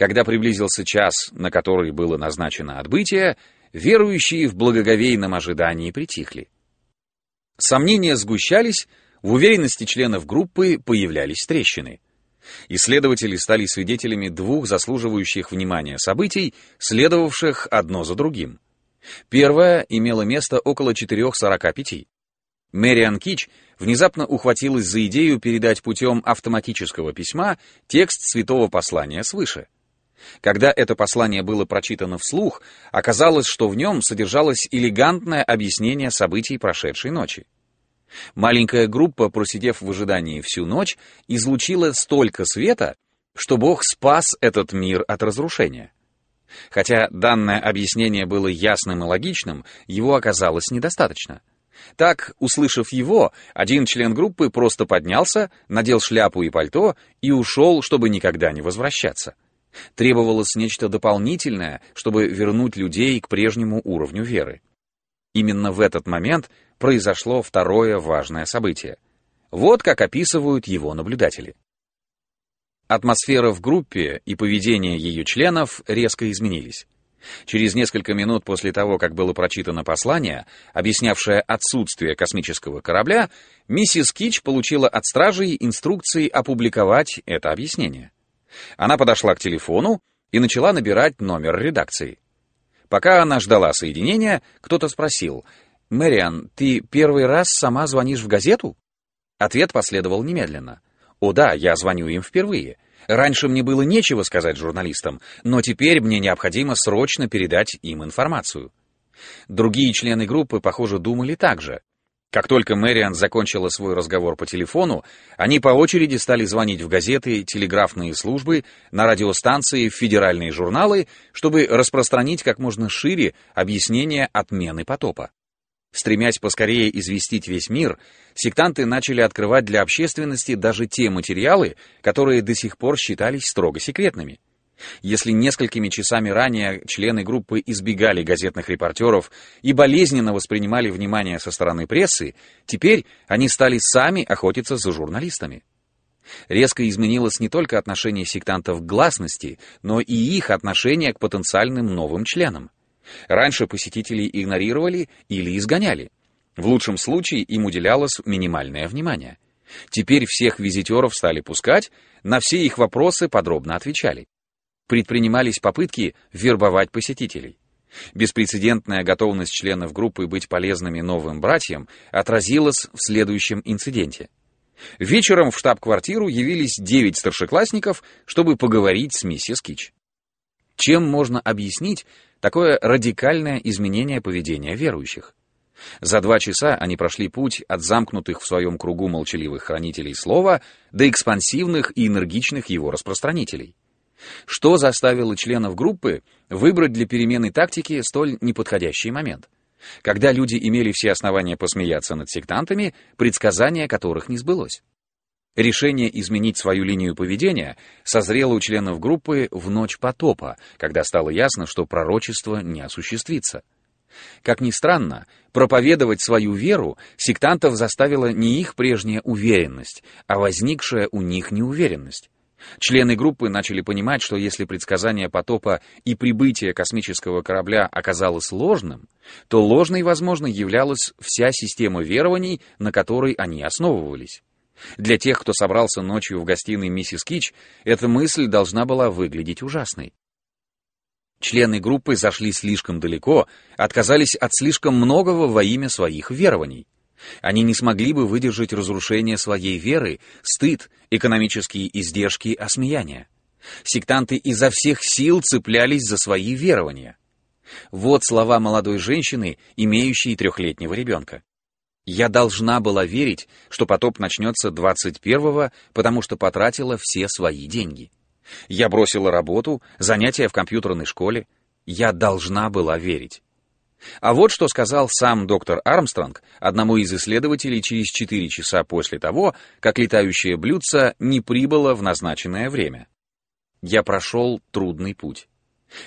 Когда приблизился час, на который было назначено отбытие, верующие в благоговейном ожидании притихли. Сомнения сгущались, в уверенности членов группы появлялись трещины. Исследователи стали свидетелями двух заслуживающих внимания событий, следовавших одно за другим. Первое имело место около 4.45. Мэриан Кич внезапно ухватилась за идею передать путем автоматического письма текст святого послания свыше. Когда это послание было прочитано вслух, оказалось, что в нем содержалось элегантное объяснение событий прошедшей ночи. Маленькая группа, просидев в ожидании всю ночь, излучила столько света, что Бог спас этот мир от разрушения. Хотя данное объяснение было ясным и логичным, его оказалось недостаточно. Так, услышав его, один член группы просто поднялся, надел шляпу и пальто и ушел, чтобы никогда не возвращаться. Требовалось нечто дополнительное, чтобы вернуть людей к прежнему уровню веры. Именно в этот момент произошло второе важное событие. Вот как описывают его наблюдатели. Атмосфера в группе и поведение ее членов резко изменились. Через несколько минут после того, как было прочитано послание, объяснявшее отсутствие космического корабля, миссис Кич получила от стражей инструкции опубликовать это объяснение. Она подошла к телефону и начала набирать номер редакции. Пока она ждала соединения, кто-то спросил, «Мэриан, ты первый раз сама звонишь в газету?» Ответ последовал немедленно. «О да, я звоню им впервые. Раньше мне было нечего сказать журналистам, но теперь мне необходимо срочно передать им информацию». Другие члены группы, похоже, думали так же. Как только Мэриан закончила свой разговор по телефону, они по очереди стали звонить в газеты, телеграфные службы, на радиостанции, в федеральные журналы, чтобы распространить как можно шире объяснение отмены потопа. Стремясь поскорее известить весь мир, сектанты начали открывать для общественности даже те материалы, которые до сих пор считались строго секретными. Если несколькими часами ранее члены группы избегали газетных репортеров и болезненно воспринимали внимание со стороны прессы, теперь они стали сами охотиться за журналистами. Резко изменилось не только отношение сектантов к гласности, но и их отношение к потенциальным новым членам. Раньше посетителей игнорировали или изгоняли. В лучшем случае им уделялось минимальное внимание. Теперь всех визитеров стали пускать, на все их вопросы подробно отвечали предпринимались попытки вербовать посетителей. Беспрецедентная готовность членов группы быть полезными новым братьям отразилась в следующем инциденте. Вечером в штаб-квартиру явились девять старшеклассников, чтобы поговорить с миссис Кич. Чем можно объяснить такое радикальное изменение поведения верующих? За два часа они прошли путь от замкнутых в своем кругу молчаливых хранителей слова до экспансивных и энергичных его распространителей. Что заставило членов группы выбрать для перемены тактики столь неподходящий момент? Когда люди имели все основания посмеяться над сектантами, предсказание которых не сбылось. Решение изменить свою линию поведения созрело у членов группы в ночь потопа, когда стало ясно, что пророчество не осуществится. Как ни странно, проповедовать свою веру сектантов заставила не их прежняя уверенность, а возникшая у них неуверенность. Члены группы начали понимать, что если предсказание потопа и прибытие космического корабля оказалось ложным, то ложной, возможно, являлась вся система верований, на которой они основывались. Для тех, кто собрался ночью в гостиной миссис Кич, эта мысль должна была выглядеть ужасной. Члены группы зашли слишком далеко, отказались от слишком многого во имя своих верований. Они не смогли бы выдержать разрушение своей веры, стыд, экономические издержки, осмеяния. Сектанты изо всех сил цеплялись за свои верования. Вот слова молодой женщины, имеющей трехлетнего ребенка. «Я должна была верить, что потоп начнется 21-го, потому что потратила все свои деньги. Я бросила работу, занятия в компьютерной школе. Я должна была верить. А вот что сказал сам доктор Армстронг одному из исследователей через 4 часа после того, как летающее блюдце не прибыло в назначенное время. «Я прошел трудный путь.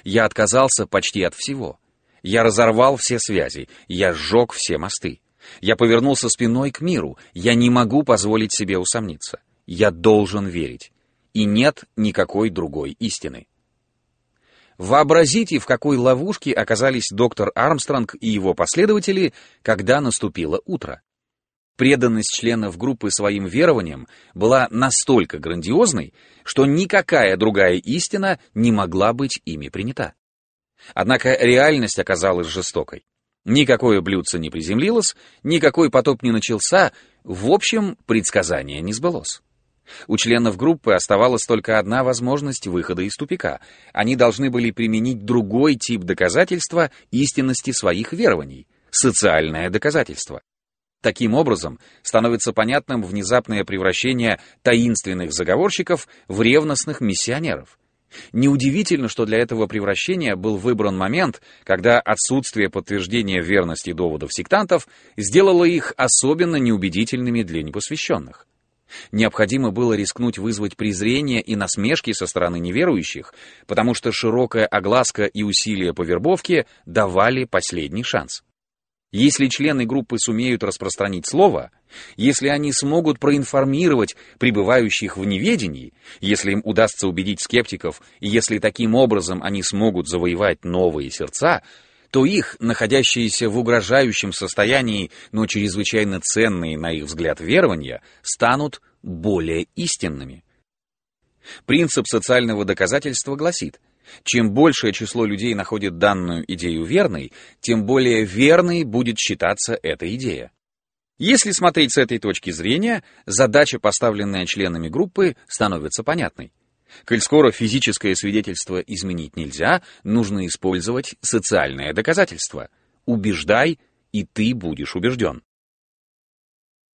Я отказался почти от всего. Я разорвал все связи, я сжег все мосты. Я повернулся спиной к миру, я не могу позволить себе усомниться. Я должен верить. И нет никакой другой истины. Вообразите, в какой ловушке оказались доктор Армстронг и его последователи, когда наступило утро. Преданность членов группы своим верованиям была настолько грандиозной, что никакая другая истина не могла быть ими принята. Однако реальность оказалась жестокой. Никакое блюдце не приземлилось, никакой потоп не начался, в общем, предсказание не сбылось. У членов группы оставалась только одна возможность выхода из тупика. Они должны были применить другой тип доказательства истинности своих верований — социальное доказательство. Таким образом, становится понятным внезапное превращение таинственных заговорщиков в ревностных миссионеров. Неудивительно, что для этого превращения был выбран момент, когда отсутствие подтверждения верности доводов сектантов сделало их особенно неубедительными для непосвященных. Необходимо было рискнуть вызвать презрение и насмешки со стороны неверующих, потому что широкая огласка и усилия по вербовке давали последний шанс. Если члены группы сумеют распространить слово, если они смогут проинформировать пребывающих в неведении, если им удастся убедить скептиков, и если таким образом они смогут завоевать новые сердца, то их, находящиеся в угрожающем состоянии, но чрезвычайно ценные на их взгляд верования, станут более истинными. Принцип социального доказательства гласит – чем большее число людей находит данную идею верной, тем более верной будет считаться эта идея. Если смотреть с этой точки зрения, задача, поставленная членами группы, становится понятной. Коль скоро физическое свидетельство изменить нельзя, нужно использовать социальное доказательство. Убеждай, и ты будешь убежден.